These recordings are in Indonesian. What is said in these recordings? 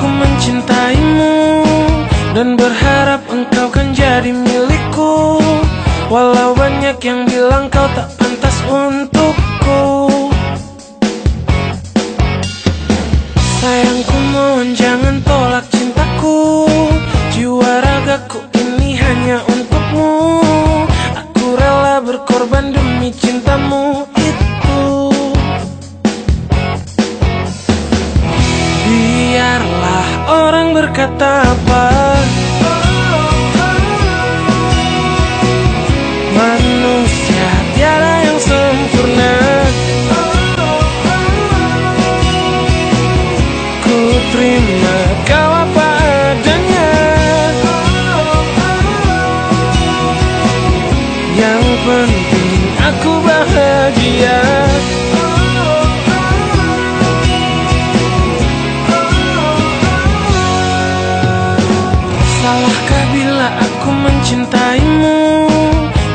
aku mencintaimu Dan berharap engkau kan jadi milikku? Walau banyak yang bilang kau tak pantas untukku. Sayangku mohon jangan tolak cintaku. Jiwa ragaku ini hanya untukmu. Aku rela berkorban demi cintamu orang berkata apa? Manusia tiada yang sempurna. Ku terima kau apa adanya. Yang penting aku bahagia aku mencintaimu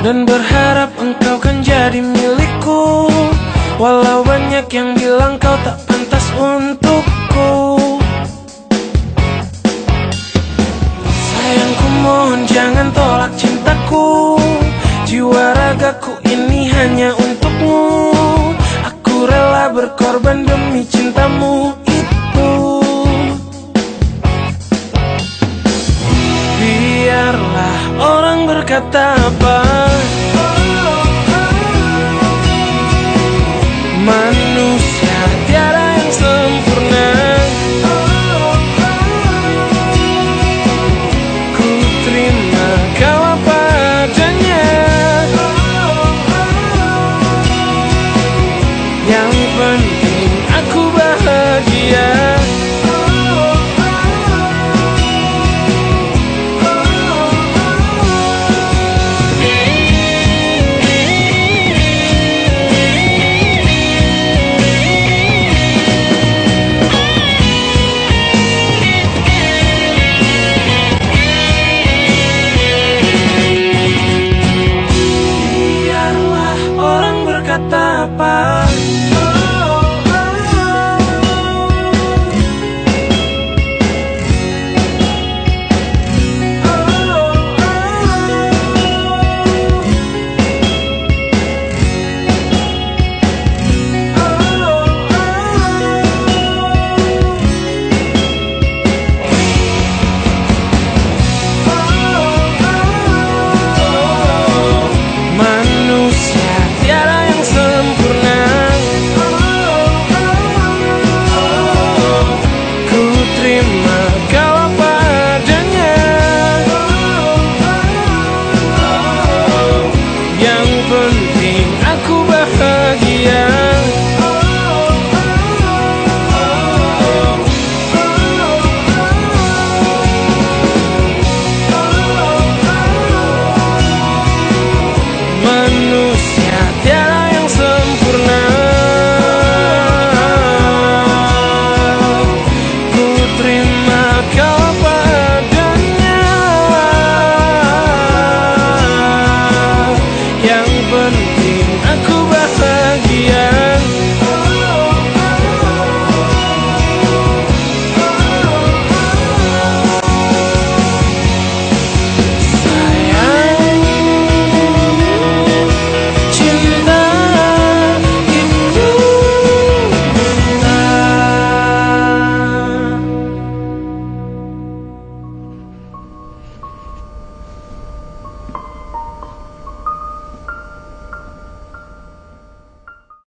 Dan berharap engkau kan jadi milikku. Walau banyak yang bilang kau tak pantas untukku. Sayangku mohon jangan tolak cintaku. Jiwa ragaku ini hanya untukmu. Aku rela berkorban demi cintamu kata pa here